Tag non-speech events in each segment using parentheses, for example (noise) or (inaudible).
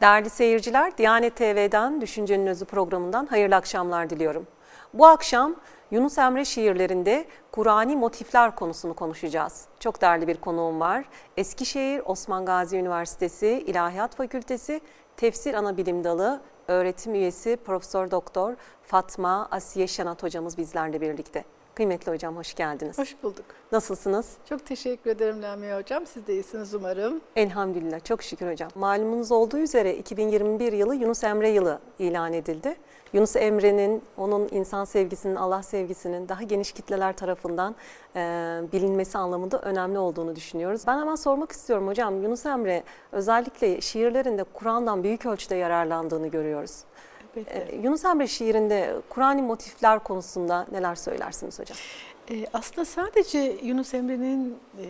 Değerli seyirciler, Diyanet TV'den Düşüncenin Özü programından hayırlı akşamlar diliyorum. Bu akşam Yunus Emre şiirlerinde Kur'ani motifler konusunu konuşacağız. Çok değerli bir konuğum var. Eskişehir Osman Gazi Üniversitesi İlahiyat Fakültesi Tefsir Anabilim Dalı öğretim üyesi Profesör Doktor Fatma Asiye Şanat hocamız bizlerle birlikte. Kıymetli hocam hoş geldiniz. Hoş bulduk. Nasılsınız? Çok teşekkür ederim Lamia hocam. Siz de iyisiniz umarım. Elhamdülillah çok şükür hocam. Malumunuz olduğu üzere 2021 yılı Yunus Emre yılı ilan edildi. Yunus Emre'nin, onun insan sevgisinin, Allah sevgisinin daha geniş kitleler tarafından e, bilinmesi anlamında önemli olduğunu düşünüyoruz. Ben hemen sormak istiyorum hocam. Yunus Emre özellikle şiirlerinde Kur'an'dan büyük ölçüde yararlandığını görüyoruz. Ee, Yunus Emre şiirinde Kur'an'ı motifler konusunda neler söylersiniz hocam? Ee, aslında sadece Yunus Emre'nin e,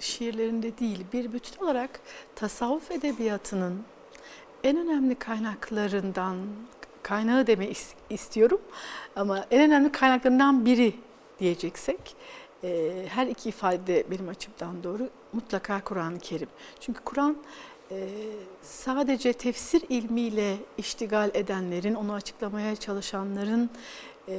şiirlerinde değil, bir bütün olarak tasavvuf edebiyatının en önemli kaynaklarından, kaynağı deme istiyorum ama en önemli kaynaklarından biri diyeceksek, e, her iki ifade benim açımdan doğru mutlaka Kur'an-ı Kerim. Çünkü Kur'an sadece tefsir ilmiyle iştigal edenlerin, onu açıklamaya çalışanların e,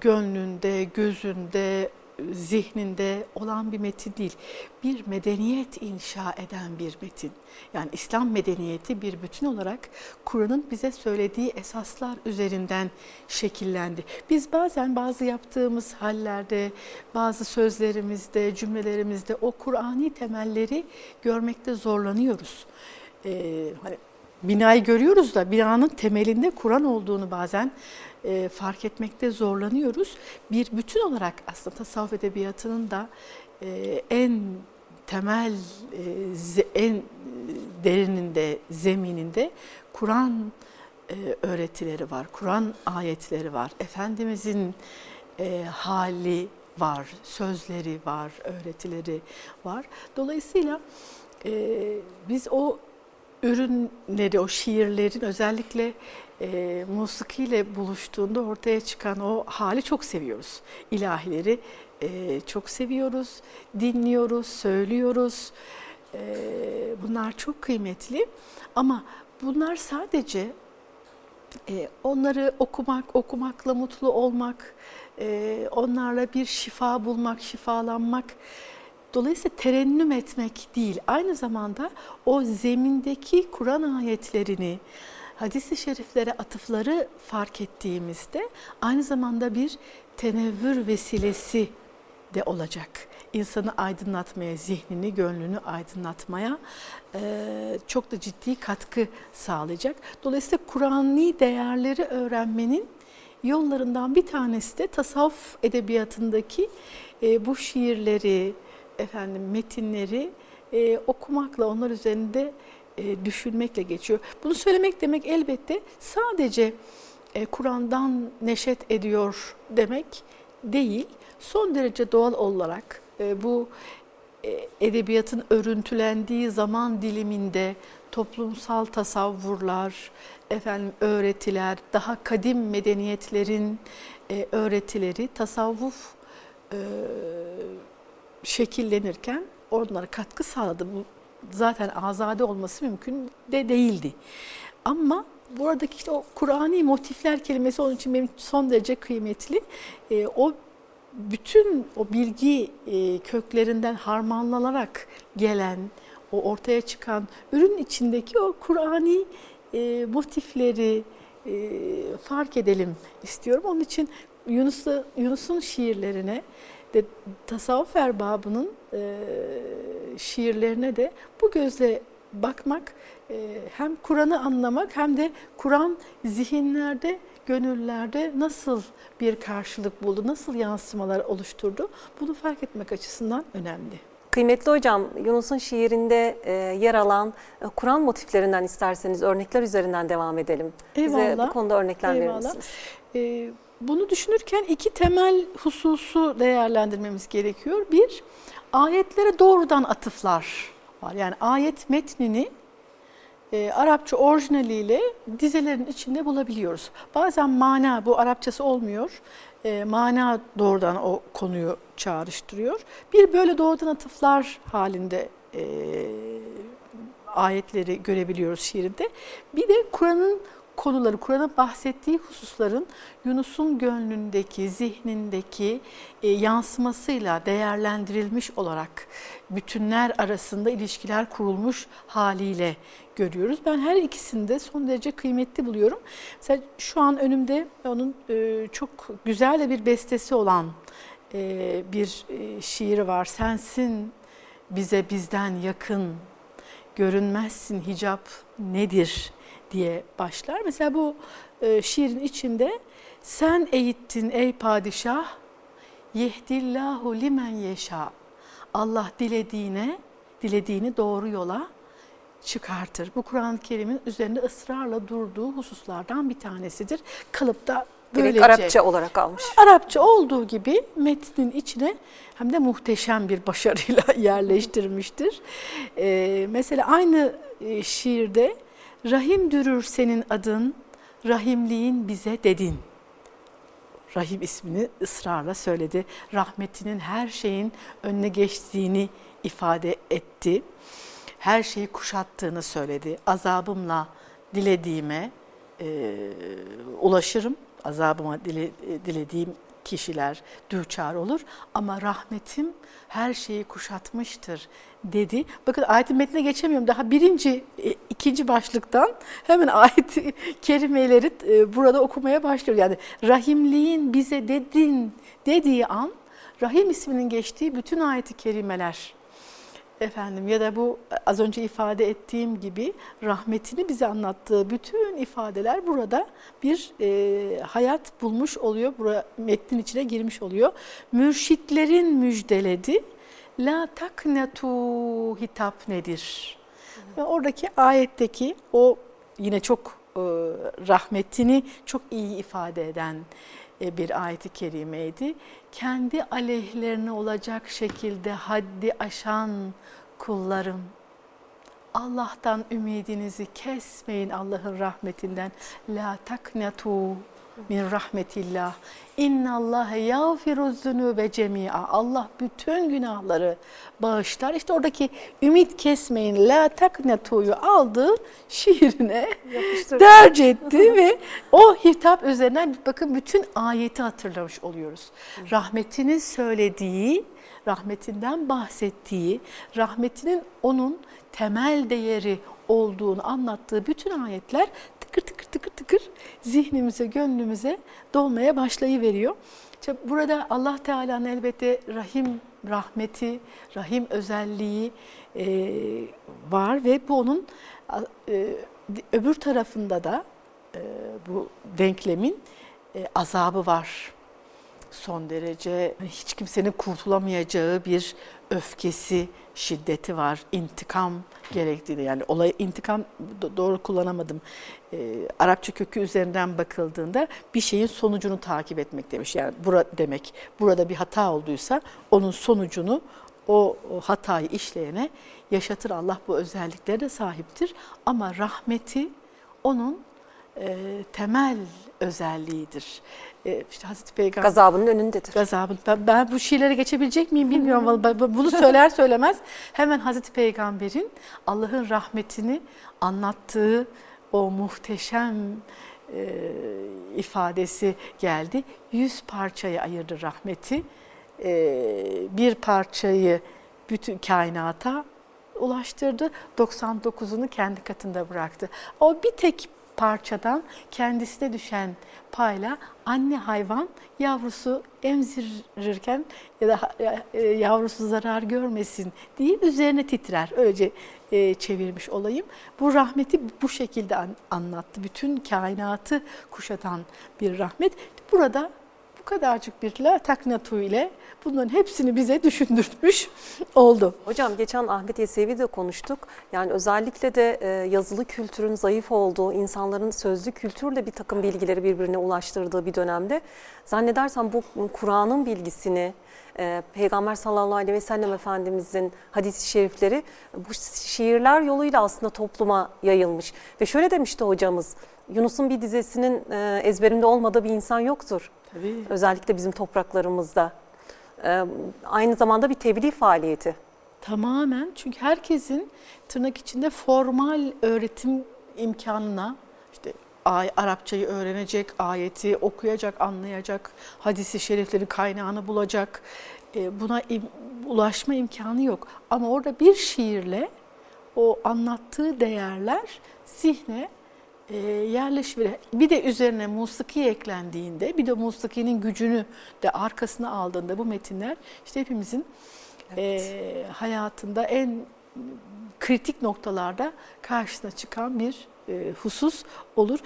gönlünde, gözünde, zihninde olan bir metin değil. Bir medeniyet inşa eden bir metin. Yani İslam medeniyeti bir bütün olarak Kur'an'ın bize söylediği esaslar üzerinden şekillendi. Biz bazen bazı yaptığımız hallerde, bazı sözlerimizde, cümlelerimizde o Kur'ani temelleri görmekte zorlanıyoruz. Ee, hani binayı görüyoruz da binanın temelinde Kur'an olduğunu bazen e, fark etmekte zorlanıyoruz. Bir bütün olarak aslında tasavvuf edebiyatının da e, en temel, e, en derininde, zemininde Kur'an e, öğretileri var, Kur'an ayetleri var. Efendimizin e, hali var, sözleri var, öğretileri var. Dolayısıyla e, biz o ürünleri, o şiirlerin özellikle e, musikiyle buluştuğunda ortaya çıkan o hali çok seviyoruz. İlahileri e, çok seviyoruz, dinliyoruz, söylüyoruz. E, bunlar çok kıymetli ama bunlar sadece e, onları okumak, okumakla mutlu olmak, e, onlarla bir şifa bulmak, şifalanmak Dolayısıyla terennüm etmek değil, aynı zamanda o zemindeki Kur'an ayetlerini, hadis-i şeriflere atıfları fark ettiğimizde aynı zamanda bir tenevvür vesilesi de olacak. İnsanı aydınlatmaya, zihnini, gönlünü aydınlatmaya e, çok da ciddi katkı sağlayacak. Dolayısıyla Kur'an'ı değerleri öğrenmenin yollarından bir tanesi de tasavvuf edebiyatındaki e, bu şiirleri, efendim metinleri e, okumakla, onlar üzerinde e, düşünmekle geçiyor. Bunu söylemek demek elbette sadece e, Kur'an'dan neşet ediyor demek değil. Son derece doğal olarak e, bu e, edebiyatın örüntülendiği zaman diliminde toplumsal tasavvurlar, efendim öğretiler, daha kadim medeniyetlerin e, öğretileri tasavvuf e, şekillenirken onlara katkı sağladı. Bu zaten azade olması mümkün de değildi. Ama buradaki işte o Kur'ani motifler kelimesi onun için benim son derece kıymetli. E, o bütün o bilgi e, köklerinden harmanlanarak gelen, o ortaya çıkan ürün içindeki o Kur'ani e, motifleri e, fark edelim istiyorum. Onun için Yunus'un Yunus şiirlerine de tasavvuf erbabının e, şiirlerine de bu gözle bakmak e, hem Kur'an'ı anlamak hem de Kur'an zihinlerde, gönüllerde nasıl bir karşılık buldu, nasıl yansımalar oluşturdu bunu fark etmek açısından önemli. Kıymetli hocam, Yunus'un şiirinde e, yer alan e, Kur'an motiflerinden isterseniz örnekler üzerinden devam edelim. Eyvallah. Bize bu konuda örnekler Eyvallah. verir misiniz? E, bunu düşünürken iki temel hususu değerlendirmemiz gerekiyor. Bir, ayetlere doğrudan atıflar var. Yani ayet metnini e, Arapça orijinaliyle dizelerin içinde bulabiliyoruz. Bazen mana, bu Arapçası olmuyor, e, mana doğrudan o konuyu çağrıştırıyor. Bir böyle doğrudan atıflar halinde e, ayetleri görebiliyoruz şiirinde. Bir de Kur'an'ın konuları, Kur'an'ın bahsettiği hususların Yunus'un gönlündeki, zihnindeki e, yansımasıyla değerlendirilmiş olarak bütünler arasında ilişkiler kurulmuş haliyle görüyoruz. Ben her ikisini de son derece kıymetli buluyorum. Mesela şu an önümde onun e, çok güzel de bir bestesi olan e, bir e, şiiri var. Sensin bize bizden yakın, görünmezsin hicap nedir diye başlar. Mesela bu e, şiirin içinde sen eğittin ey padişah, yehdillahu limen yeşa. Allah dilediğine, dilediğini doğru yola çıkartır. Bu Kur'an-ı Kerim'in üzerinde ısrarla durduğu hususlardan bir tanesidir. Kalıpta Böylece, Direkt Arapça olarak almış. Arapça olduğu gibi metnin içine hem de muhteşem bir başarıyla (laughs) yerleştirmiştir. Ee, mesela aynı e, şiirde Rahim dürür senin adın, rahimliğin bize dedin. Rahim ismini ısrarla söyledi. Rahmetinin her şeyin önüne geçtiğini ifade etti. Her şeyi kuşattığını söyledi. Azabımla dilediğime e, ulaşırım. Azabıma dile, dilediğim kişiler düçar olur ama rahmetim her şeyi kuşatmıştır dedi. Bakın ayetin metnine geçemiyorum. Daha birinci, e, ikinci başlıktan hemen ayet (laughs) kelimeleri e, burada okumaya başlıyor. Yani rahimliğin bize dedin dediği an Rahim isminin geçtiği bütün ayeti kerimeler efendim ya da bu az önce ifade ettiğim gibi rahmetini bize anlattığı bütün ifadeler burada bir e, hayat bulmuş oluyor. Buraya metnin içine girmiş oluyor. Mürşitlerin müjdeledi. La taknetu hitap nedir? Ve oradaki ayetteki o yine çok e, rahmetini çok iyi ifade eden e, bir ayeti kerimeydi. Kendi aleyhlerine olacak şekilde haddi aşan kullarım. Allah'tan ümidinizi kesmeyin Allah'ın rahmetinden. La taknetu min rahmetillah. İnna Allah yağfiru zunube cemia. Allah bütün günahları bağışlar. İşte oradaki ümit kesmeyin la taknetu'yu aldı şiirine derc etti ve o hitap üzerinden bakın bütün ayeti hatırlamış oluyoruz. Rahmetini söylediği, rahmetinden bahsettiği, rahmetinin onun temel değeri olduğunu anlattığı bütün ayetler tıkır tıkır tıkır tıkır zihnimize, gönlümüze dolmaya başlayıveriyor. İşte burada Allah Teala'nın elbette rahim rahmeti, rahim özelliği e, var ve bu onun e, öbür tarafında da e, bu denklemin e, azabı var. Son derece hiç kimsenin kurtulamayacağı bir öfkesi, şiddeti var. İntikam gerektiğini yani olay intikam doğru kullanamadım. E, Arapça kökü üzerinden bakıldığında bir şeyin sonucunu takip etmek demiş. Yani bura demek burada bir hata olduysa onun sonucunu o, o hatayı işleyene yaşatır. Allah bu özelliklere de sahiptir. Ama rahmeti onun e, temel özelliğidir. E, işte Hazreti Peygamber gazabının önündedir. Gazabın. Ben, ben bu şiirlere geçebilecek miyim bilmiyorum. Bunu söyler söylemez hemen Hazreti Peygamber'in Allah'ın rahmetini anlattığı o muhteşem e, ifadesi geldi. Yüz parçaya ayırdı rahmeti. E, bir parçayı bütün kainata ulaştırdı. 99'unu kendi katında bıraktı. O bir tek parçadan kendisine düşen payla anne hayvan yavrusu emzirirken ya da e, yavrusu zarar görmesin diye üzerine titrer. Öylece e, çevirmiş olayım. Bu rahmeti bu şekilde anlattı. Bütün kainatı kuşatan bir rahmet. Burada bu kadarcık bir taknatu ile bunların hepsini bize düşündürtmüş (laughs) oldu. Hocam geçen Ahmet Yesevi de konuştuk. Yani özellikle de e, yazılı kültürün zayıf olduğu, insanların sözlü kültürle bir takım bilgileri birbirine ulaştırdığı bir dönemde zannedersem bu Kur'an'ın bilgisini, e, Peygamber sallallahu aleyhi ve sellem Efendimizin hadis-i şerifleri bu şiirler yoluyla aslında topluma yayılmış. Ve şöyle demişti hocamız, Yunus'un bir dizesinin e, ezberinde olmadığı bir insan yoktur. Tabii. Özellikle bizim topraklarımızda. Aynı zamanda bir tebliğ faaliyeti. Tamamen çünkü herkesin tırnak içinde formal öğretim imkanına işte ay, Arapçayı öğrenecek, ayeti okuyacak, anlayacak, hadisi şeriflerin kaynağını bulacak. E, buna ulaşma imkanı yok. Ama orada bir şiirle o anlattığı değerler zihne e, yerleşir. Bir de üzerine musiki eklendiğinde, bir de musikinin gücünü de arkasına aldığında bu metinler işte hepimizin evet. e, hayatında en kritik noktalarda karşısına çıkan bir e, husus olur.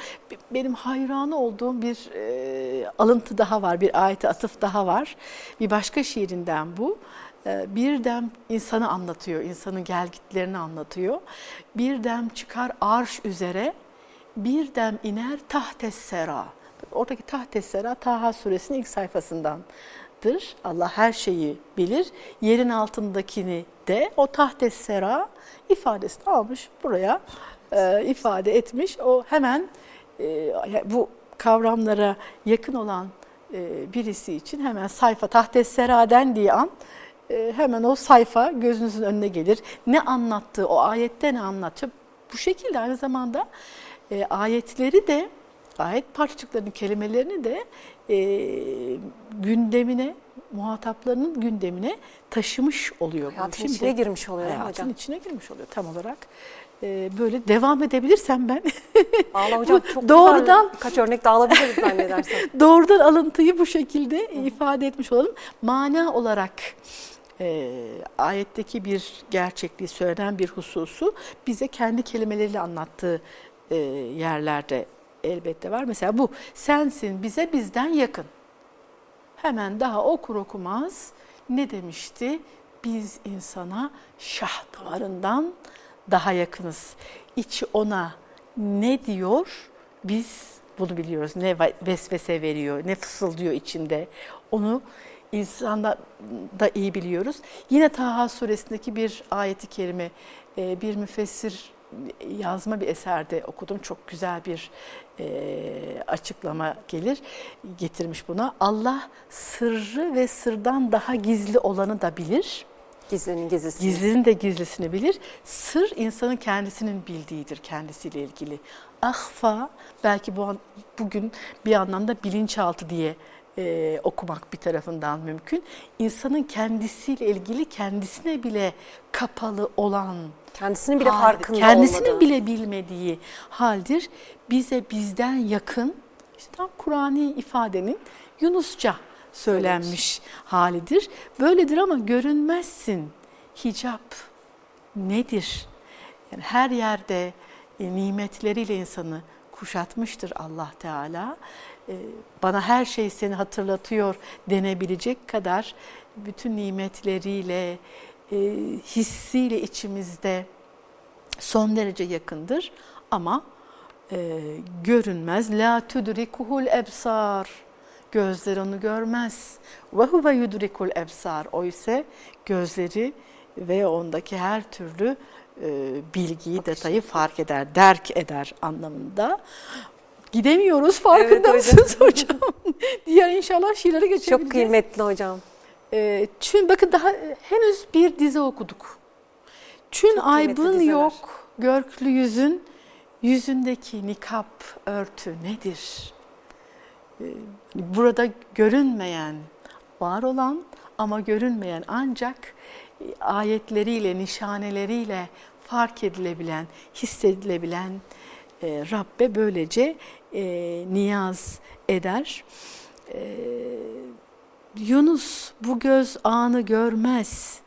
Benim hayranı olduğum bir e, alıntı daha var, bir ayet atıf daha var. Bir başka şiirinden bu. E, bir dem insanı anlatıyor, insanın gelgitlerini anlatıyor. Bir dem çıkar arş üzere, bir dem iner tahtes sera. Oradaki tahtes sera Taha suresinin ilk sayfasındandır. Allah her şeyi bilir. Yerin altındakini de o tahtes sera ifadesini almış buraya e, ifade etmiş. O hemen e, bu kavramlara yakın olan e, birisi için hemen sayfa tahtes sera dendiği an e, hemen o sayfa gözünüzün önüne gelir. Ne anlattığı, o ayette ne anlatıyor? Bu şekilde aynı zamanda e, ayetleri de, ayet parçacıklarının kelimelerini de e, gündemine, muhataplarının gündemine taşımış oluyor. Hayatın Şimdi, içine girmiş oluyor hayatın hocam. içine girmiş oluyor tam olarak. E, böyle devam edebilirsem ben. (laughs) Valla hocam çok doğrudan kaç örnek daha alabiliriz zannedersem. (laughs) doğrudan alıntıyı bu şekilde ifade etmiş olalım. Mana olarak e, ayetteki bir gerçekliği söylenen bir hususu bize kendi kelimeleriyle anlattığı e, yerlerde elbette var. Mesela bu sensin bize bizden yakın. Hemen daha okur okumaz ne demişti? Biz insana şah damarından daha yakınız. İçi ona ne diyor? Biz bunu biliyoruz. Ne vesvese veriyor, ne fısıldıyor içinde. Onu insanda da iyi biliyoruz. Yine Taha suresindeki bir ayeti kerime, e, bir müfessir yazma bir eserde okudum. Çok güzel bir e, açıklama gelir, getirmiş buna. Allah sırrı ve sırdan daha gizli olanı da bilir. Gizlinin gizlisini. Gizlinin de gizlisini bilir. Sır insanın kendisinin bildiğidir kendisiyle ilgili. Ahfa belki bu bugün bir anlamda bilinçaltı diye e, okumak bir tarafından mümkün. İnsanın kendisiyle ilgili kendisine bile kapalı olan kendisinin bile haldir. farkında kendisinin olmadığı. bile bilmediği haldir. Bize bizden yakın işte tam Kur'an'i ifadenin Yunusça söylenmiş evet. halidir. Böyledir ama görünmezsin. Hicap nedir? Yani her yerde e, nimetleriyle insanı kuşatmıştır Allah Teala. E, bana her şey seni hatırlatıyor denebilecek kadar bütün nimetleriyle, e, hissiyle içimizde son derece yakındır. Ama e, görünmez. La tudrikuhul ebsar. Gözler onu görmez. Ve huve yudrikul ebsar. O ise gözleri ve ondaki her türlü e, bilgiyi, detayı fark eder, derk eder anlamında. Gidemiyoruz farkında evet, mısınız hocam? (laughs) Diğer inşallah şiirlere geçebiliriz. Çok kıymetli hocam. E, çün bakın daha henüz bir dizi okuduk. Çün Çok aybın yok, görklü yüzün, yüzündeki nikap örtü nedir? E, burada görünmeyen, var olan ama görünmeyen ancak ayetleriyle, nişaneleriyle fark edilebilen, hissedilebilen e, Rabbe böylece e, niyaz eder. E, Yunus bu göz anı görmez,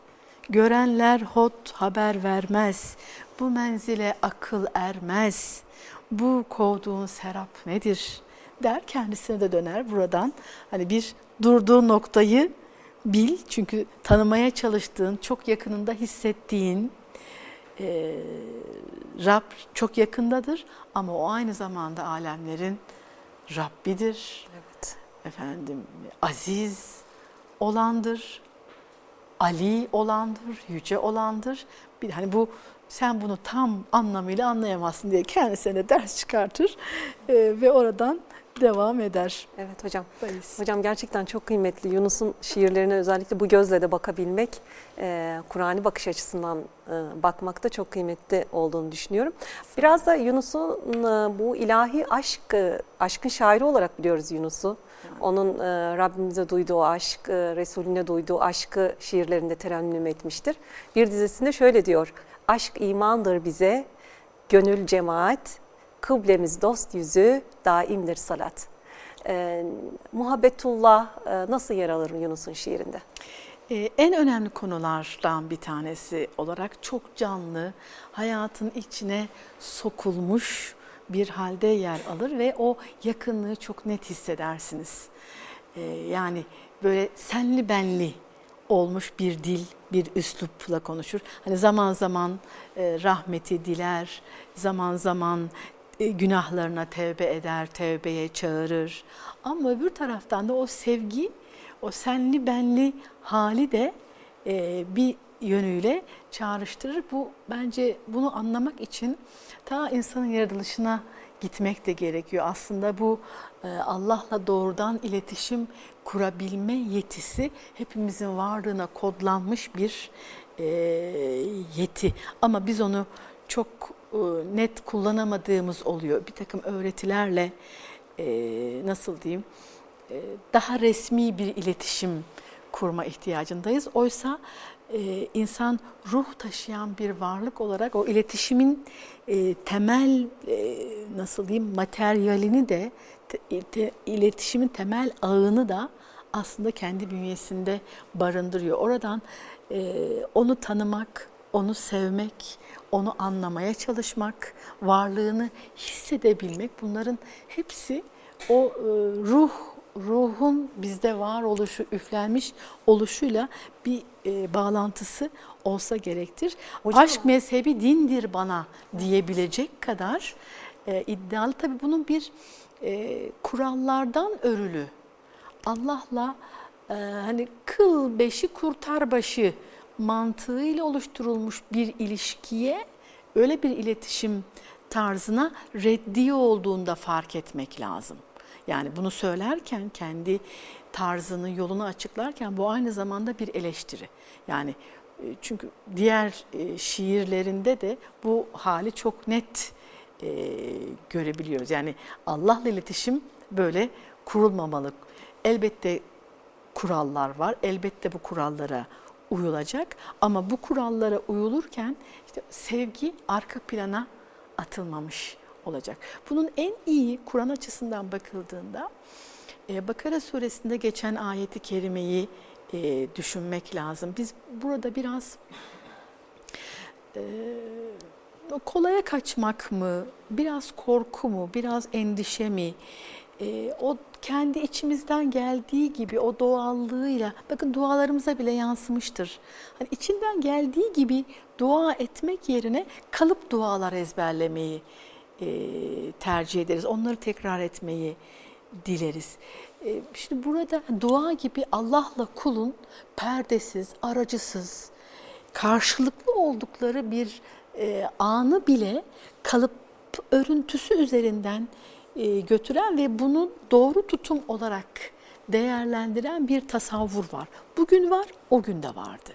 görenler hot haber vermez, bu menzile akıl ermez, bu kovduğun serap nedir der kendisine de döner buradan. Hani bir durduğu noktayı bil çünkü tanımaya çalıştığın, çok yakınında hissettiğin e, Rab çok yakındadır ama o aynı zamanda alemlerin Rabbidir. Efendim aziz olandır, Ali olandır, yüce olandır. Bir hani bu sen bunu tam anlamıyla anlayamazsın diye kendisine ders çıkartır e, ve oradan devam eder. Evet hocam. Bayis. Hocam gerçekten çok kıymetli. Yunus'un şiirlerine özellikle bu gözle de bakabilmek, e, Kur'an'ı bakış açısından e, bakmak da çok kıymetli olduğunu düşünüyorum. Biraz da Yunus'un e, bu ilahi aşk, e, aşkın şairi olarak biliyoruz Yunus'u. Onun e, Rabbimize duyduğu aşk, e, Resulüne duyduğu aşkı şiirlerinde terennüm etmiştir. Bir dizesinde şöyle diyor, aşk imandır bize, gönül cemaat, kıblemiz dost yüzü, daimdir salat. E, muhabbetullah e, nasıl yer alır Yunus'un şiirinde? Ee, en önemli konulardan bir tanesi olarak çok canlı, hayatın içine sokulmuş bir halde yer alır ve o yakınlığı çok net hissedersiniz. Ee, yani böyle senli benli olmuş bir dil, bir üslupla konuşur. Hani zaman zaman e, rahmeti diler, zaman zaman e, günahlarına tevbe eder, tevbeye çağırır. Ama öbür taraftan da o sevgi, o senli benli hali de e, bir yönüyle çağrıştırır. Bu bence bunu anlamak için ta insanın yaratılışına gitmek de gerekiyor. Aslında bu e, Allah'la doğrudan iletişim kurabilme yetisi hepimizin varlığına kodlanmış bir e, yeti. Ama biz onu çok e, net kullanamadığımız oluyor. Bir takım öğretilerle nasıl diyeyim daha resmi bir iletişim kurma ihtiyacındayız. Oysa e, insan ruh taşıyan bir varlık olarak o iletişimin e, temel e, nasıl diyeyim materyalini de iletişimin temel ağını da aslında kendi bünyesinde barındırıyor. Oradan e, onu tanımak, onu sevmek, onu anlamaya çalışmak, varlığını hissedebilmek bunların hepsi o ruh ruhun bizde var oluşu, üflenmiş oluşuyla bir e, bağlantısı olsa gerektir. Hocam, Aşk mezhebi dindir bana diyebilecek kadar e, iddialı. Tabii bunun bir e, kurallardan örülü. Allah'la e, hani kıl beşi kurtar başı mantığıyla oluşturulmuş bir ilişkiye öyle bir iletişim tarzına reddi olduğunda fark etmek lazım. Yani bunu söylerken kendi tarzını, yolunu açıklarken bu aynı zamanda bir eleştiri. Yani e, çünkü diğer e, şiirlerinde de bu hali çok net e, görebiliyoruz. Yani Allah'la iletişim böyle kurulmamalı. Elbette kurallar var. Elbette bu kurallara uyulacak ama bu kurallara uyulurken işte sevgi arka plana atılmamış olacak. Bunun en iyi Kur'an açısından bakıldığında e, Bakara suresinde geçen ayeti kerimeyi e, düşünmek lazım. Biz burada biraz e, kolaya kaçmak mı, biraz korku mu, biraz endişe mi, o kendi içimizden geldiği gibi o doğallığıyla, bakın dualarımıza bile yansımıştır. Hani içinden geldiği gibi dua etmek yerine kalıp dualar ezberlemeyi e, tercih ederiz. Onları tekrar etmeyi dileriz. E, şimdi burada dua gibi Allah'la kulun perdesiz, aracısız, karşılıklı oldukları bir e, anı bile kalıp örüntüsü üzerinden e, götüren ve bunu doğru tutum olarak değerlendiren bir tasavvur var. Bugün var, o gün de vardı.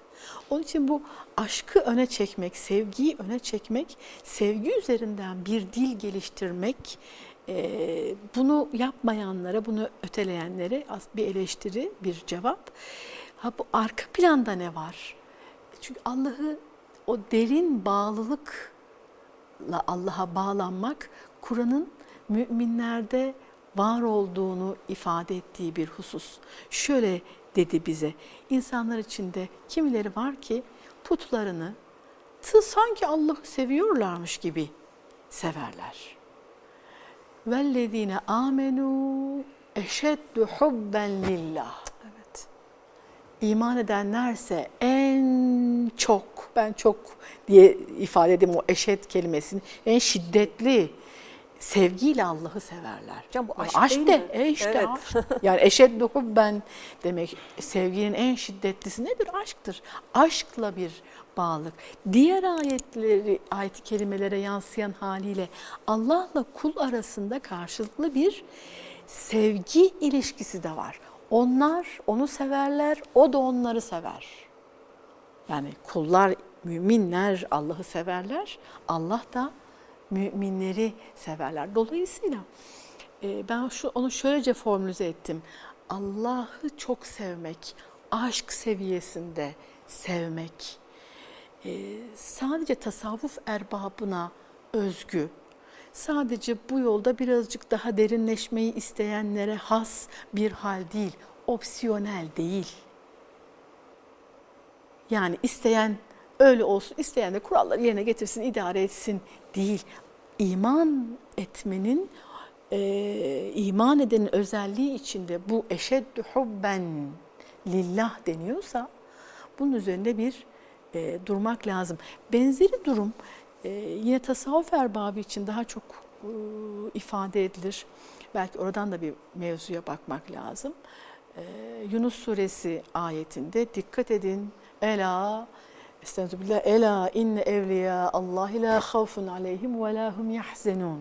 Onun için bu aşkı öne çekmek, sevgiyi öne çekmek, sevgi üzerinden bir dil geliştirmek, e, bunu yapmayanlara, bunu öteleyenlere bir eleştiri, bir cevap. Ha bu arka planda ne var? Çünkü Allah'ı o derin bağlılıkla Allah'a bağlanmak Kur'an'ın müminlerde var olduğunu ifade ettiği bir husus. Şöyle dedi bize, insanlar içinde kimileri var ki putlarını tı sanki Allah'ı seviyorlarmış gibi severler. Vellezine amenu eşeddu hubben lillah. Evet. İman edenlerse en çok, ben çok diye ifade edeyim o eşed kelimesini, en şiddetli sevgiyle Allah'ı severler. Hocam bu aşk aşk değil de, mi? e işte Evet. aşk. (laughs) Yani eşed ben demek sevginin en şiddetlisi nedir? Aşktır. Aşkla bir bağlılık. Diğer ayetleri, ayet-i kerimelere yansıyan haliyle Allah'la kul arasında karşılıklı bir sevgi ilişkisi de var. Onlar onu severler, o da onları sever. Yani kullar, müminler Allah'ı severler, Allah da müminleri severler. Dolayısıyla e, ben şu onu şöylece formüle ettim. Allah'ı çok sevmek, aşk seviyesinde sevmek e, sadece tasavvuf erbabına özgü, sadece bu yolda birazcık daha derinleşmeyi isteyenlere has bir hal değil, opsiyonel değil. Yani isteyen öyle olsun, isteyen de kuralları yerine getirsin, idare etsin değil. İman etmenin, e, iman edenin özelliği içinde bu eşeddü hubben lillah deniyorsa bunun üzerinde bir e, durmak lazım. Benzeri durum e, yine tasavvuf erbabı için daha çok e, ifade edilir. Belki oradan da bir mevzuya bakmak lazım. E, Yunus suresi ayetinde dikkat edin. Ela Estağfirullah. Ela inne evliya Allah la havfun aleyhim ve la hum yahzenun.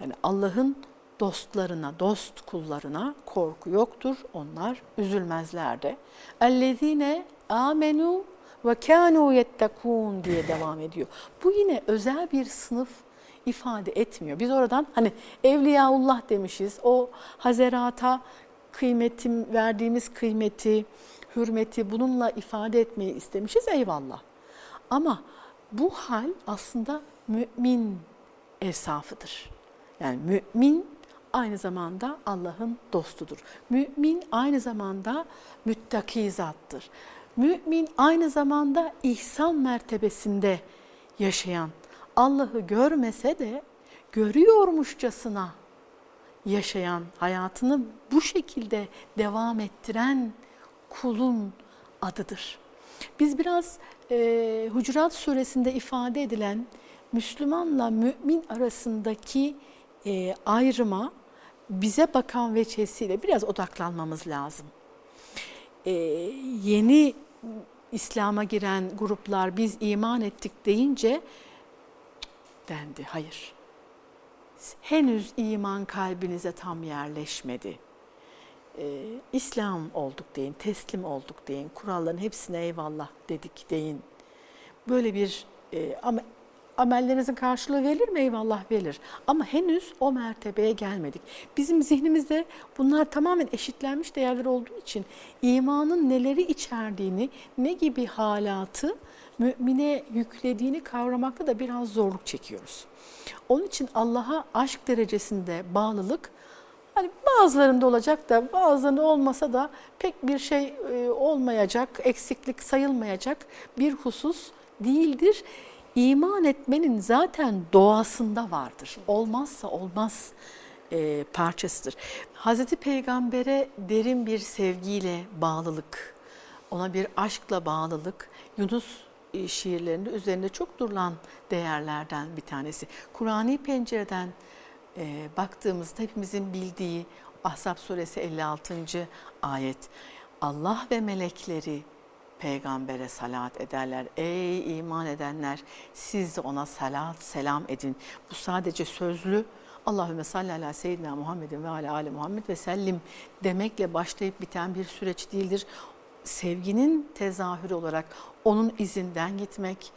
Yani Allah'ın dostlarına, dost kullarına korku yoktur. Onlar üzülmezler de. Ellezine amenu ve kanu yettekun diye devam ediyor. Bu yine özel bir sınıf ifade etmiyor. Biz oradan hani Evliyaullah demişiz. O hazerata kıymetim verdiğimiz kıymeti, hürmeti bununla ifade etmeyi istemişiz eyvallah. Ama bu hal aslında mümin evsafıdır. Yani mümin aynı zamanda Allah'ın dostudur. Mümin aynı zamanda müttaki zattır. Mümin aynı zamanda ihsan mertebesinde yaşayan, Allah'ı görmese de görüyormuşçasına yaşayan, hayatını bu şekilde devam ettiren kulun adıdır. Biz biraz e, Hucurat suresinde ifade edilen Müslümanla mümin arasındaki e, ayrıma bize bakan veçesiyle biraz odaklanmamız lazım. E, yeni İslam'a giren gruplar biz iman ettik deyince dendi. Hayır. Henüz iman kalbinize tam yerleşmedi. Ee, İslam olduk deyin, teslim olduk deyin, kuralların hepsine eyvallah dedik deyin. Böyle bir e, ama amellerinizin karşılığı verilir mi? Eyvallah verilir. Ama henüz o mertebeye gelmedik. Bizim zihnimizde bunlar tamamen eşitlenmiş değerler olduğu için imanın neleri içerdiğini, ne gibi halatı mümine yüklediğini kavramakta da biraz zorluk çekiyoruz. Onun için Allah'a aşk derecesinde bağlılık hani bazılarında olacak da bazılarında olmasa da pek bir şey e, olmayacak, eksiklik sayılmayacak bir husus değildir. İman etmenin zaten doğasında vardır. Olmazsa olmaz e, parçasıdır. Hazreti Peygamber'e derin bir sevgiyle bağlılık, ona bir aşkla bağlılık, Yunus e, şiirlerinde üzerinde çok durulan değerlerden bir tanesi. Kur'an'i pencereden e, baktığımızda hepimizin bildiği Ahzab suresi 56. ayet. Allah ve melekleri peygambere salat ederler. Ey iman edenler siz de ona salat selam edin. Bu sadece sözlü Allahümme salli ala seyyidina Muhammedin ve ala ali Muhammed ve sellim demekle başlayıp biten bir süreç değildir. Sevginin tezahürü olarak onun izinden gitmek,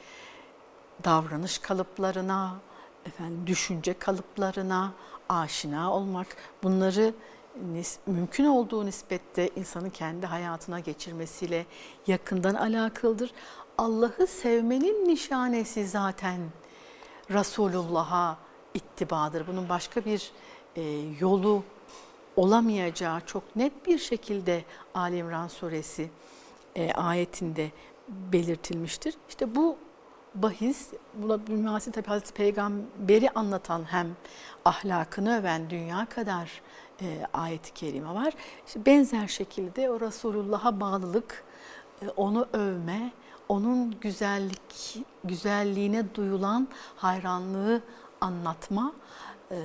davranış kalıplarına, efendim düşünce kalıplarına aşina olmak, bunları mümkün olduğu nispette insanın kendi hayatına geçirmesiyle yakından alakalıdır. Allah'ı sevmenin nişanesi zaten Resulullah'a ittibadır. Bunun başka bir e, yolu olamayacağı çok net bir şekilde Ali İmran suresi e, ayetinde belirtilmiştir. İşte bu bahis, buna münasip tabi Hazreti Peygamber'i anlatan hem ahlakını öven dünya kadar e, ayet-i kerime var. İşte benzer şekilde o Resulullah'a bağlılık, e, onu övme, onun güzellik güzelliğine duyulan hayranlığı anlatma, e,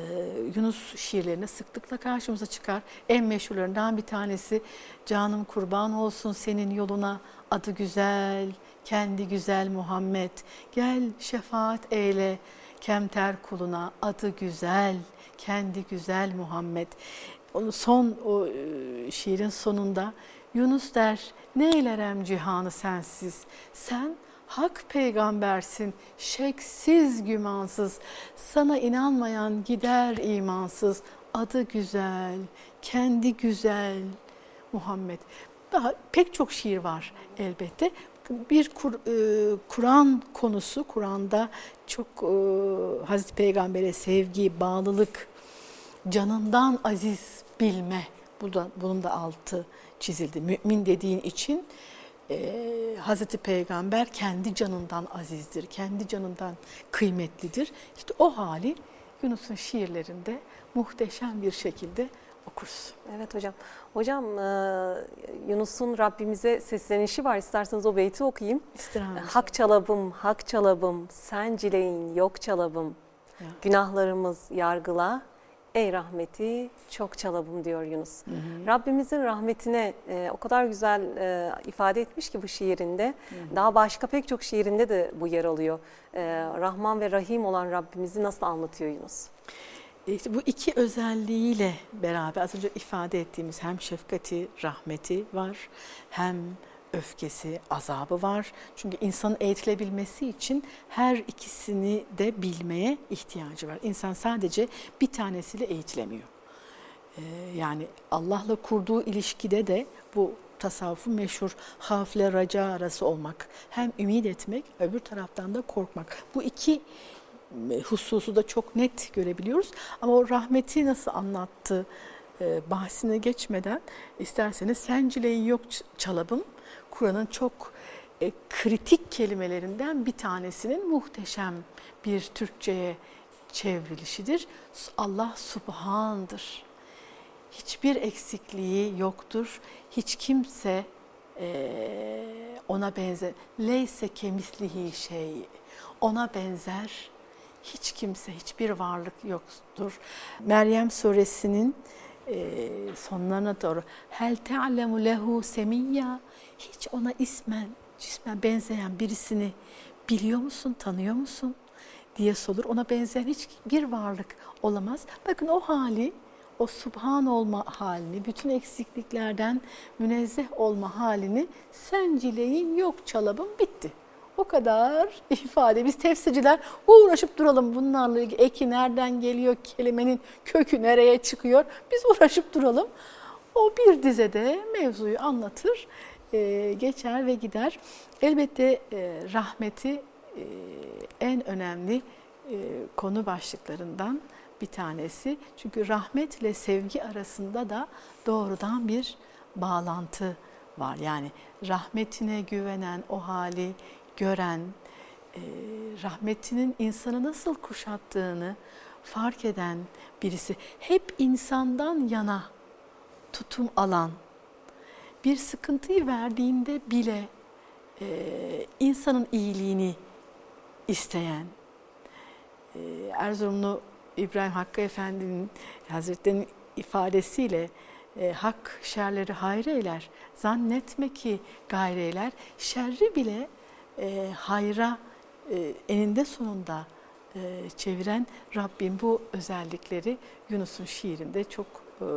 Yunus şiirlerine sıklıkla karşımıza çıkar. En meşhurlarından bir tanesi Canım kurban olsun senin yoluna adı güzel, kendi güzel Muhammed. Gel şefaat eyle kemter kuluna adı güzel, kendi güzel Muhammed. Onun son o e, şiirin sonunda Yunus der ne eylerem cihanı sensiz. Sen hak peygambersin, şeksiz gümansız. Sana inanmayan gider imansız. Adı güzel, kendi güzel Muhammed. Daha pek çok şiir var elbette. Bir Kur, e, Kur'an konusu, Kur'an'da çok e, Hazreti Peygamber'e sevgi, bağlılık, canından aziz bilme. Bu da, bunun da altı çizildi. Mümin dediğin için e, Hazreti Peygamber kendi canından azizdir, kendi canından kıymetlidir. İşte o hali Yunus'un şiirlerinde muhteşem bir şekilde okuruz. Evet hocam. Hocam e, Yunus'un Rabbimize seslenişi var. İsterseniz o beyti okuyayım. İstirham Hak çalabım, hak çalabım, sen cileyin yok çalabım. Ya. Günahlarımız yargıla, ey rahmeti çok çalabım diyor Yunus. Hı hı. Rabbimizin rahmetine e, o kadar güzel e, ifade etmiş ki bu şiirinde. Daha başka pek çok şiirinde de bu yer alıyor. E, Rahman ve Rahim olan Rabbimizi nasıl anlatıyor Yunus? İşte bu iki özelliğiyle beraber az önce ifade ettiğimiz hem şefkati, rahmeti var hem öfkesi, azabı var. Çünkü insanın eğitilebilmesi için her ikisini de bilmeye ihtiyacı var. İnsan sadece bir tanesiyle eğitilemiyor. Ee, yani Allah'la kurduğu ilişkide de bu tasavvufun meşhur havfle raca arası olmak. Hem ümit etmek, öbür taraftan da korkmak. Bu iki hususu da çok net görebiliyoruz. Ama o rahmeti nasıl anlattı e, bahsine geçmeden isterseniz sencileyi yok çalabım Kur'an'ın çok e, kritik kelimelerinden bir tanesinin muhteşem bir Türkçe'ye çevrilişidir. Allah subhandır. Hiçbir eksikliği yoktur. Hiç kimse e, ona benzer. Leyse kemislihi şey. Ona benzer hiç kimse, hiçbir varlık yoktur. Meryem suresinin e, sonlarına doğru hel te'lemu lehu semiyya hiç ona ismen, cismen benzeyen birisini biliyor musun, tanıyor musun diye sorulur. Ona benzeyen hiçbir varlık olamaz. Bakın o hali, o subhan olma halini, bütün eksikliklerden münezzeh olma halini sencileyin yok çalabım bitti. O kadar ifade. Biz tefsirciler uğraşıp duralım bunlarla ilgili. Eki nereden geliyor, kelimenin kökü nereye çıkıyor. Biz uğraşıp duralım. O bir dizede mevzuyu anlatır, e, geçer ve gider. Elbette e, rahmeti e, en önemli konu başlıklarından bir tanesi. Çünkü rahmetle sevgi arasında da doğrudan bir bağlantı var. Yani rahmetine güvenen o hali gören, e, rahmetinin insanı nasıl kuşattığını fark eden birisi. Hep insandan yana tutum alan, bir sıkıntıyı verdiğinde bile e, insanın iyiliğini isteyen, e, Erzurumlu İbrahim Hakkı Efendi'nin Hazretleri'nin ifadesiyle hak şerleri hayreyler, zannetme ki gayreyler, şerri bile e, hayra e, eninde sonunda e, çeviren Rabbim bu özellikleri Yunus'un şiirinde çok e,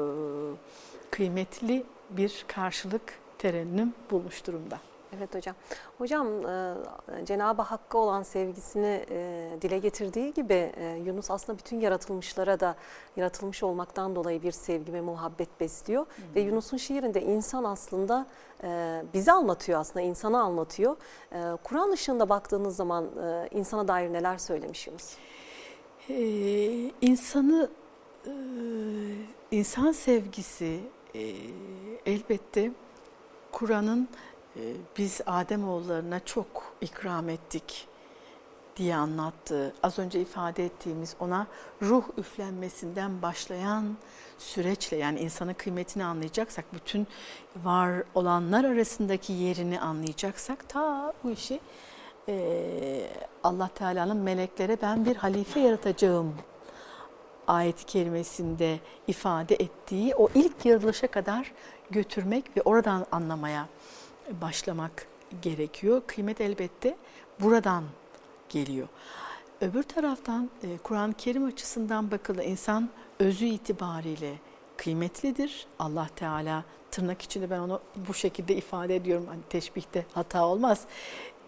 kıymetli bir karşılık terennüm bulmuş durumda. Evet hocam. Hocam e, Cenab-ı Hakk'a olan sevgisini e, dile getirdiği gibi e, Yunus aslında bütün yaratılmışlara da yaratılmış olmaktan dolayı bir sevgi ve muhabbet besliyor. Hı hı. Ve Yunus'un şiirinde insan aslında bizi anlatıyor aslında, insanı anlatıyor. Kur'an ışığında baktığınız zaman insana dair neler söylemiş Yunus? Ee, insanı, insan sevgisi elbette Kur'an'ın ee, biz Ademoğullarına çok ikram ettik diye anlattı. Az önce ifade ettiğimiz ona ruh üflenmesinden başlayan süreçle yani insanın kıymetini anlayacaksak, bütün var olanlar arasındaki yerini anlayacaksak ta bu işi e, Allah Teala'nın meleklere ben bir halife yaratacağım ayeti kerimesinde ifade ettiği o ilk yaratılışa kadar götürmek ve oradan anlamaya başlamak gerekiyor. Kıymet elbette buradan geliyor. Öbür taraftan e, Kur'an-ı Kerim açısından bakılı insan özü itibariyle kıymetlidir. Allah Teala tırnak içinde ben onu bu şekilde ifade ediyorum. Hani teşbihte hata olmaz.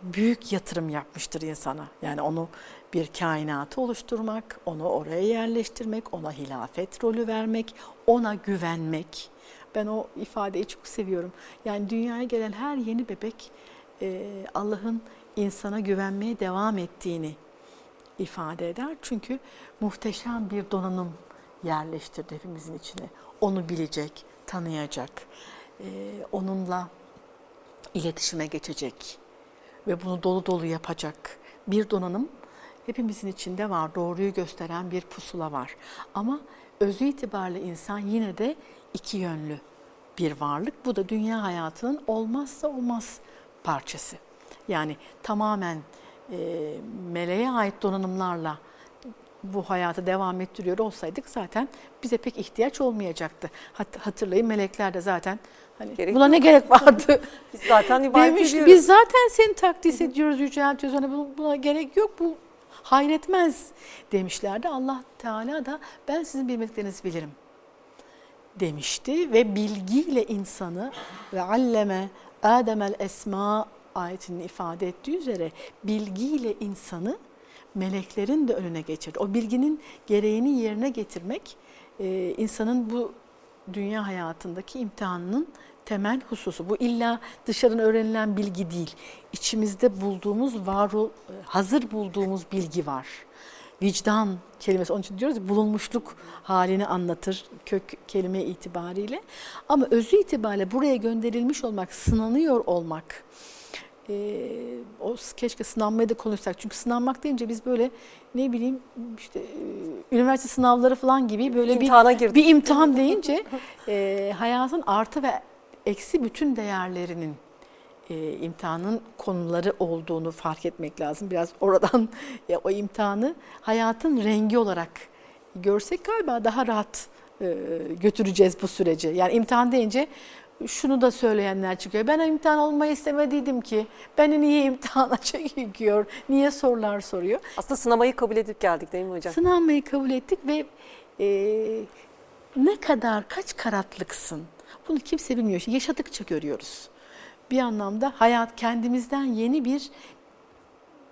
Büyük yatırım yapmıştır insana. Yani onu bir kainatı oluşturmak, onu oraya yerleştirmek, ona hilafet rolü vermek, ona güvenmek. Ben o ifadeyi çok seviyorum. Yani dünyaya gelen her yeni bebek e, Allah'ın insana güvenmeye devam ettiğini ifade eder. Çünkü muhteşem bir donanım yerleştirdi hepimizin içine. Onu bilecek, tanıyacak, e, onunla iletişime geçecek ve bunu dolu dolu yapacak bir donanım hepimizin içinde var. Doğruyu gösteren bir pusula var. Ama özü itibariyle insan yine de iki yönlü bir varlık. Bu da dünya hayatının olmazsa olmaz parçası. Yani tamamen e, meleğe ait donanımlarla bu hayatı devam ettiriyor olsaydık zaten bize pek ihtiyaç olmayacaktı. Hat, hatırlayın melekler de zaten hani Gerek buna yok. ne gerek vardı Biz zaten (laughs) ibadet demiş. ediyoruz. Biz zaten seni takdis ediyoruz, yüceltiyoruz. Hani bu- buna gerek yok. Bu hayretmez demişlerdi. Allah Teala da ben sizin bilmediklerinizi bilirim demişti ve bilgiyle insanı ve alleme Ademel esma ayetinin ifade ettiği üzere bilgiyle insanı meleklerin de önüne geçirdi. O bilginin gereğini yerine getirmek e, insanın bu dünya hayatındaki imtihanının temel hususu. Bu illa dışarıdan öğrenilen bilgi değil. İçimizde bulduğumuz, var ol- hazır bulduğumuz bilgi var. Vicdan kelimesi onun için diyoruz bulunmuşluk halini anlatır kök kelime itibariyle. Ama özü itibariyle buraya gönderilmiş olmak, sınanıyor olmak. Ee, o keşke sınanmayı da konuşsak. Çünkü sınanmak deyince biz böyle ne bileyim işte e, üniversite sınavları falan gibi böyle bir İmtihana girdik. bir imtihan deyince e, hayatın artı ve eksi bütün değerlerinin e, imtihanın konuları olduğunu fark etmek lazım. Biraz oradan (laughs) ya, o imtihanı hayatın rengi olarak görsek galiba daha rahat e, götüreceğiz bu süreci. Yani imtihan deyince şunu da söyleyenler çıkıyor. Ben imtihan olmayı istemediydim ki. Beni niye (laughs) imtihana çekiyor? Niye sorular soruyor? Aslında sınamayı kabul edip geldik değil mi hocam? Sınanmayı kabul ettik ve e, ne kadar, kaç karatlıksın? Bunu kimse bilmiyor. Yaşadıkça görüyoruz. Bir anlamda hayat kendimizden yeni bir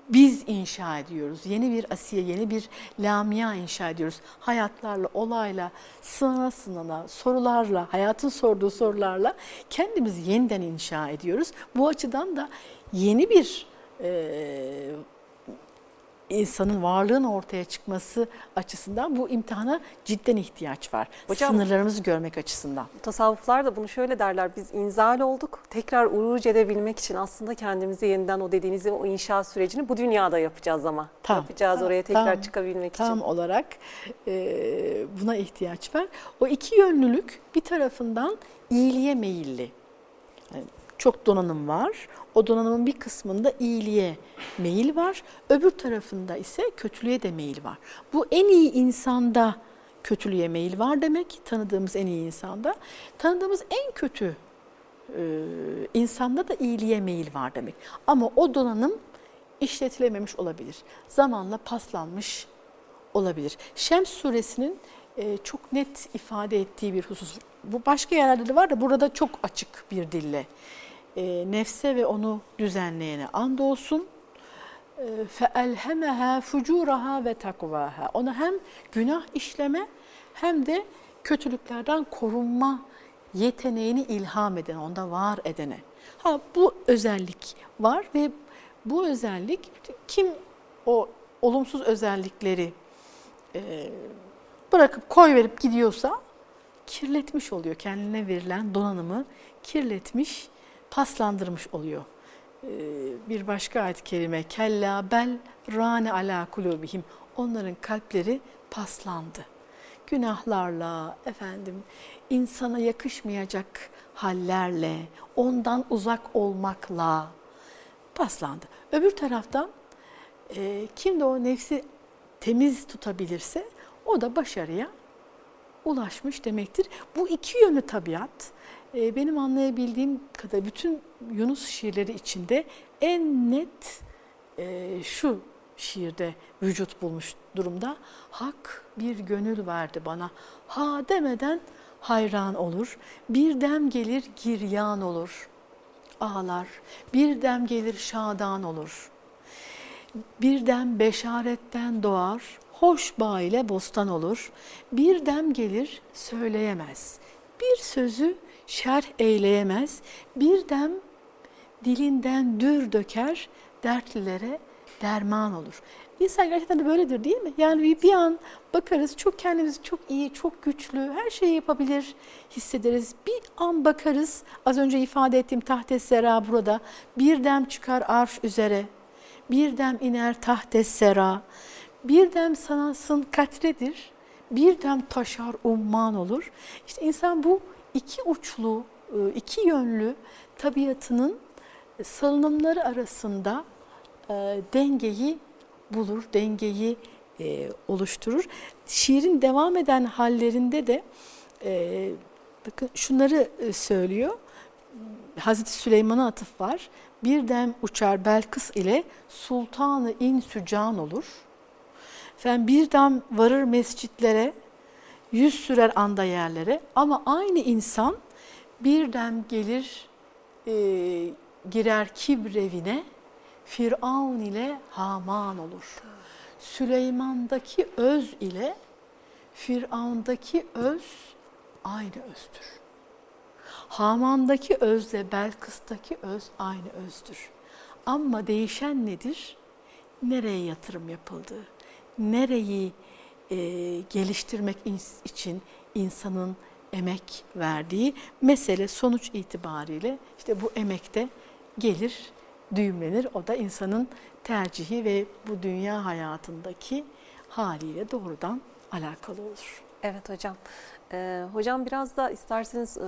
biz inşa ediyoruz. Yeni bir Asiye, yeni bir Lamia inşa ediyoruz. Hayatlarla, olayla, sınana sınana, sorularla, hayatın sorduğu sorularla kendimizi yeniden inşa ediyoruz. Bu açıdan da yeni bir e, insanın varlığın ortaya çıkması açısından bu imtihana cidden ihtiyaç var. Hocam- Sınırlarımızı görmek açısından. Tasavvuflar da bunu şöyle derler. Biz inzal olduk. Tekrar uruc edebilmek için aslında kendimizi yeniden o dediğiniz o inşa sürecini bu dünyada yapacağız ama. Tam, yapacağız tam, oraya tekrar tam, çıkabilmek Tam için. olarak e, buna ihtiyaç var. O iki yönlülük bir tarafından iyiliğe meyilli. Yani çok donanım var. O donanımın bir kısmında iyiliğe meyil var. Öbür tarafında ise kötülüğe de meyil var. Bu en iyi insanda kötülüğe meyil var demek. Tanıdığımız en iyi insanda. Tanıdığımız en kötü e, insanda da iyiliğe meyil var demek. Ama o donanım işletilememiş olabilir. Zamanla paslanmış olabilir. Şems suresinin e, çok net ifade ettiği bir husus. Bu başka yerlerde de var da burada çok açık bir dille e, nefse ve onu düzenleyene and andolsun. فَاَلْهَمَهَا فُجُورَهَا ve takvaha. Ona hem günah işleme hem de kötülüklerden korunma yeteneğini ilham eden, onda var edene. Ha bu özellik var ve bu özellik kim o olumsuz özellikleri e, bırakıp koy verip gidiyorsa kirletmiş oluyor. Kendine verilen donanımı kirletmiş paslandırmış oluyor. Ee, bir başka ayet-i kerime kella bel rane ala kulubihim onların kalpleri paslandı. Günahlarla efendim insana yakışmayacak hallerle ondan uzak olmakla paslandı. Öbür taraftan e, kim de o nefsi temiz tutabilirse o da başarıya ulaşmış demektir. Bu iki yönlü tabiat e, benim anlayabildiğim kadar bütün Yunus şiirleri içinde en net e, şu şiirde vücut bulmuş durumda. Hak bir gönül verdi bana. Ha demeden hayran olur. Bir dem gelir giryan olur. Ağlar. Bir dem gelir şadan olur. Bir dem beşaretten doğar. Hoş bağ ile bostan olur. Bir dem gelir söyleyemez. Bir sözü şerh eyleyemez. Bir dem dilinden dür döker, dertlilere derman olur. İnsan gerçekten de böyledir değil mi? Yani bir, bir an bakarız çok kendimizi çok iyi, çok güçlü, her şeyi yapabilir hissederiz. Bir an bakarız, az önce ifade ettiğim tahtes sera burada, bir dem çıkar arş üzere, bir dem iner tahtes sera, bir dem sanasın katredir, bir taşar umman olur. İşte insan bu iki uçlu, e, iki yönlü tabiatının salınımları arasında e, dengeyi bulur, dengeyi e, oluşturur. Şiirin devam eden hallerinde de bakın şunları söylüyor. Hazreti Süleyman'a atıf var. Bir dem uçar Belkıs ile sultanı insücan olur. Efendim bir dem varır mescitlere, yüz sürer anda yerlere ama aynı insan bir dem gelir e, girer kibrevine Firavun ile Haman olur. Süleyman'daki öz ile Firavun'daki öz aynı özdür. Haman'daki özle Belkıs'taki öz aynı özdür. Ama değişen nedir? Nereye yatırım yapıldığı, nereyi e, geliştirmek için insanın emek verdiği mesele sonuç itibariyle işte bu emekte gelir, düğümlenir. O da insanın tercihi ve bu dünya hayatındaki haliyle doğrudan alakalı olur. Evet hocam. Ee, hocam biraz da isterseniz e,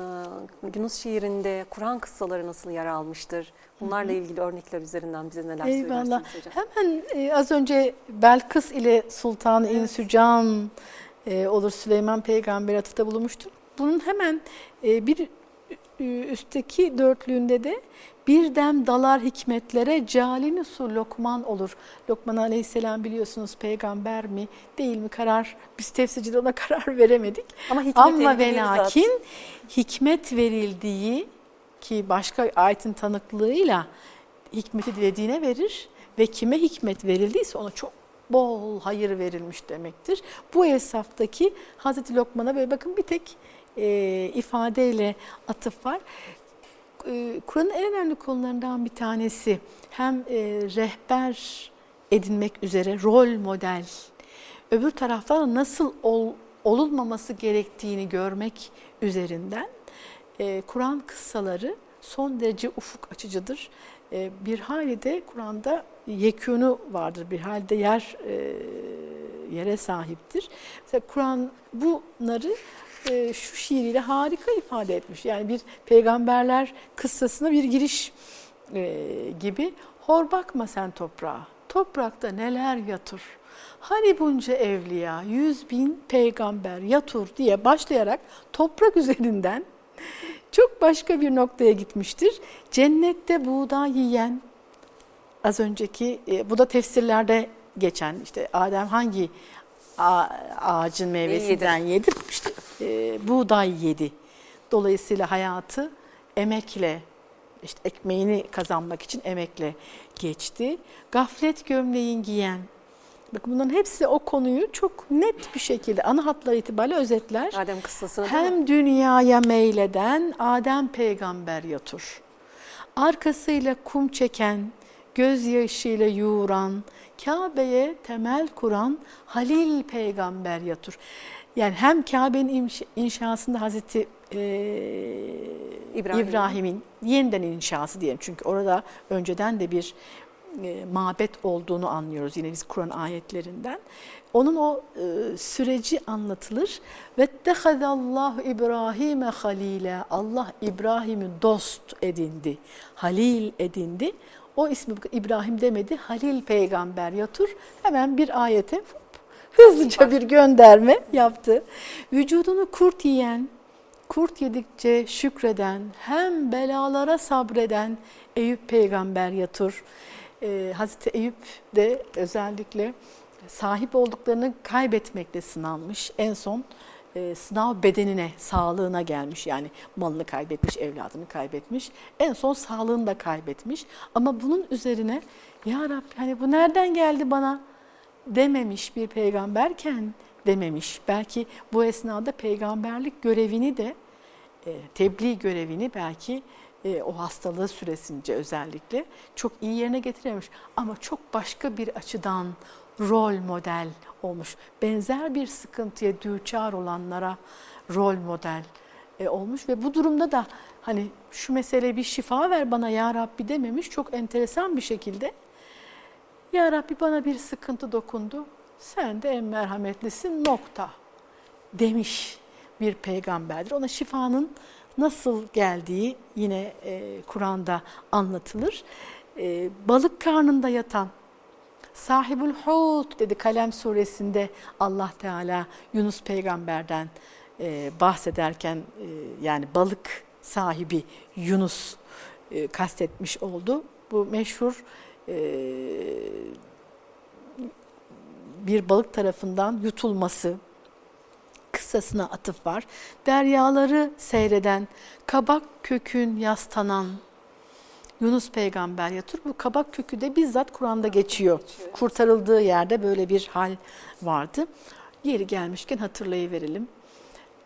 Yunus şiirinde Kur'an kıssaları nasıl yer almıştır? Bunlarla ilgili örnekler üzerinden bize neler Eyvallah. söylersiniz hocam? Hemen e, az önce Belkıs ile Sultan evet. İnsücan e, olur Süleyman Peygamber atıfta bulunmuştur. Bunun hemen e, bir üstteki dörtlüğünde de bir dem dalar hikmetlere calini su Lokman olur. Lokman aleyhisselam biliyorsunuz peygamber mi değil mi karar biz tefsircide ona (laughs) karar veremedik. Ama, hikmet Ama ve lakin hikmet verildiği ki başka ayetin tanıklığıyla hikmeti dilediğine verir ve kime hikmet verildiyse ona çok bol hayır verilmiş demektir. Bu hesaftaki Hazreti Lokman'a böyle bakın bir tek e, ifadeyle atıf var. E, Kur'an'ın en önemli konularından bir tanesi hem e, rehber edinmek üzere rol model, öbür taraftan nasıl ol, olunmaması gerektiğini görmek üzerinden e, Kur'an kıssaları son derece ufuk açıcıdır. Bir halde Kur'an'da yekûnu vardır, bir halde yer yere sahiptir. Mesela Kur'an bunları e, şu şiiriyle harika ifade etmiş. Yani bir peygamberler kıssasına bir giriş e, gibi. Hor bakma sen toprağa. Toprakta neler yatır. Hani bunca evliya, yüz bin peygamber yatur diye başlayarak toprak üzerinden çok başka bir noktaya gitmiştir. Cennette buğday yiyen, az önceki, e, bu da tefsirlerde geçen işte Adem hangi ağacın meyvesinden yedi. İşte e, buğday yedi. Dolayısıyla hayatı emekle, işte ekmeğini kazanmak için emekle geçti. Gaflet gömleğin giyen, Bakın bunların hepsi o konuyu çok net bir şekilde ana hatlar itibariyle özetler. Adem kıssasını Hem dünyaya meyleden Adem peygamber yatur. Arkasıyla kum çeken, gözyaşıyla yoğuran, Kabe'ye temel kuran Halil peygamber yatır. Yani hem Kabe'nin inşasında Hazreti e, İbrahim. İbrahim'in yeniden inşası diyelim. Çünkü orada önceden de bir e, mabet olduğunu anlıyoruz yine biz Kur'an ayetlerinden. Onun o e, süreci anlatılır. Ve tehadallahu İbrahim'e halile. Allah İbrahim'i dost edindi. Halil edindi. O ismi İbrahim demedi. Halil peygamber yatur. Hemen bir ayete hızlıca bir gönderme yaptı. Vücudunu kurt yiyen, kurt yedikçe şükreden, hem belalara sabreden Eyüp peygamber yatur. Ee, Hazreti Eyüp de özellikle sahip olduklarını kaybetmekle sınanmış. En son e, sınav bedenine, sağlığına gelmiş. Yani malını kaybetmiş, evladını kaybetmiş. En son sağlığını da kaybetmiş. Ama bunun üzerine ya Rabbi hani bu nereden geldi bana dememiş bir peygamberken dememiş. Belki bu esnada peygamberlik görevini de e, tebliğ görevini belki e, o hastalığı süresince özellikle çok iyi yerine getirememiş. Ama çok başka bir açıdan rol model olmuş. Benzer bir sıkıntıya düçar olanlara rol model e, olmuş ve bu durumda da hani şu mesele bir şifa ver bana ya Rabbi dememiş. Çok enteresan bir şekilde ya Rabbi bana bir sıkıntı dokundu. Sen de en merhametlisin nokta demiş bir peygamberdir. Ona şifanın nasıl geldiği yine e, Kur'an'da anlatılır. E, balık karnında yatan Sahibül Hut dedi Kalem suresinde Allah Teala Yunus peygamberden e, bahsederken e, yani balık sahibi Yunus e, kastetmiş oldu. Bu meşhur e, bir balık tarafından yutulması kıssasına atıf var. Deryaları seyreden, kabak kökün yastanan Yunus peygamber yatır. Bu kabak kökü de bizzat Kur'an'da geçiyor. Kurtarıldığı yerde böyle bir hal vardı. Yeri gelmişken hatırlayıverelim.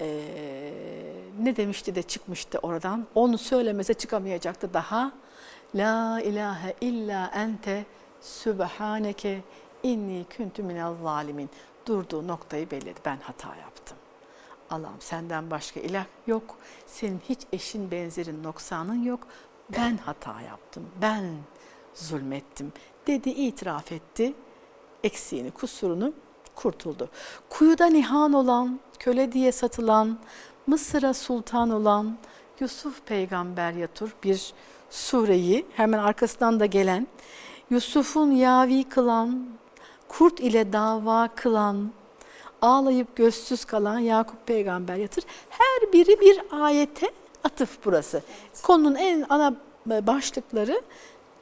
Ee, ne demişti de çıkmıştı oradan. Onu söylemese çıkamayacaktı daha. La ilahe illa ente sübhaneke inni kuntu minel zalimin. Durduğu noktayı belledi. Ben hata yaptım. Allah'ım senden başka ilah yok. Senin hiç eşin benzerin noksanın yok. Ben hata yaptım. Ben zulmettim dedi, itiraf etti. Eksiğini, kusurunu kurtuldu. Kuyuda nihan olan, köle diye satılan, Mısır'a sultan olan Yusuf peygamber yatur bir sureyi hemen arkasından da gelen Yusuf'un yavi kılan, kurt ile dava kılan, ağlayıp gözsüz kalan Yakup peygamber yatır. Her biri bir ayete atıf burası. Konunun en ana başlıkları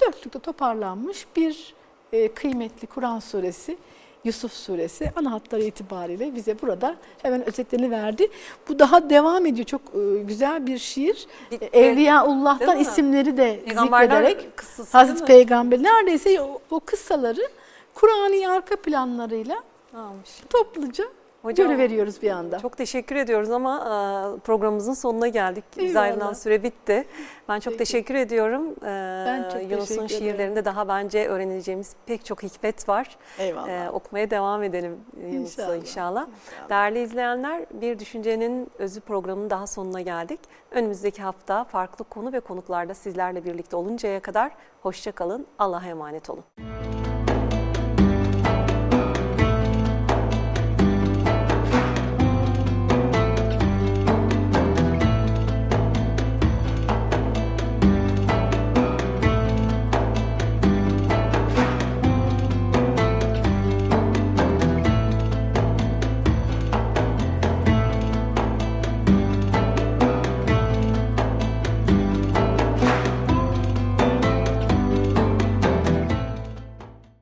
dörtlükte toparlanmış bir e, kıymetli Kur'an suresi. Yusuf suresi ana hatları itibariyle bize burada hemen özetlerini verdi. Bu daha devam ediyor. Çok e, güzel bir şiir. Bitti. Evliyaullah'tan isimleri de zikrederek kıssası Hazreti? Peygamber neredeyse o, o kıssaları Kur'an'ı arka planlarıyla Almış. topluca Hocam, görüveriyoruz bir anda. Çok teşekkür ediyoruz ama e, programımızın sonuna geldik. Eyvallah. ayrılan süre bitti. Ben çok Peki. teşekkür ediyorum. E, Ben çok Yunus'un şiirlerinde daha bence öğreneceğimiz pek çok hikmet var. Eyvallah. E, okumaya devam edelim Yunus'u inşallah. İnşallah. Değerli izleyenler, Bir Düşüncenin Özü programının daha sonuna geldik. Önümüzdeki hafta farklı konu ve konuklarda sizlerle birlikte oluncaya kadar hoşça kalın. Allah'a emanet olun.